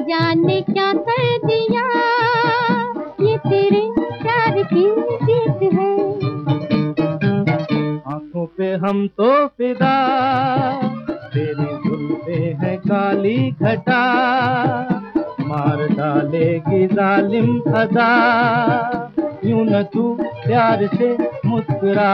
जाने क्या कर दिया? ये तेरे प्यार की जीत है। आँखों पे हम तो फिदा, तेरे दिल पे है काली घटा। मार डालेगी जालिम अदा यूँ न तू प्यार से मुस्कुरा।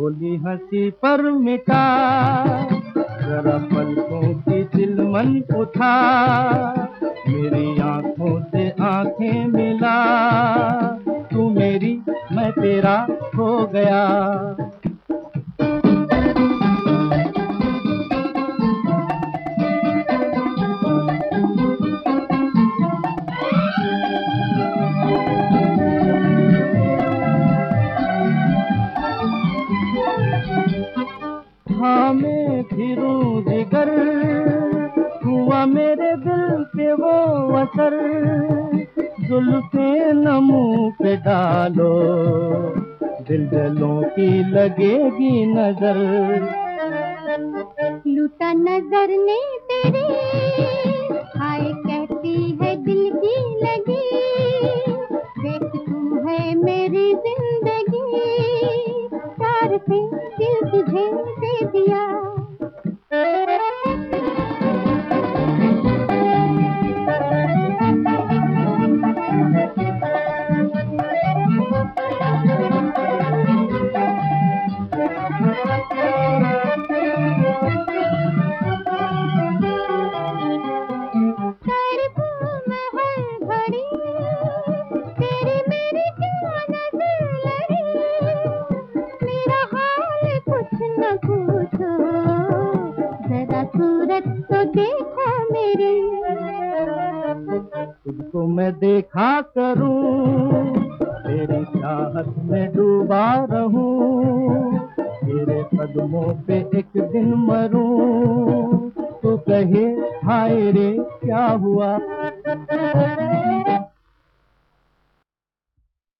बोली हँसी पर मिटा जरा पलकों की दिल मन उठा। मेरी आँखों से आँखें मिला। तू मेरी, मैं तेरा हो गया। मैं फिरू जिगर, हुआ मेरे दिल पे वो असर। जुल्फे नमू पे डालो, दिल दिलों की लगेगी नज़र। लूटा नज़र ने तेरी, हाय दिल तुझे दे दिया। तुझको मैं देखा करूँ, तेरी चाहत में डूबा रहूँ, तेरे कदमों पे एक दिन मरूं, तू कहे, हाय रे, क्या हुआ?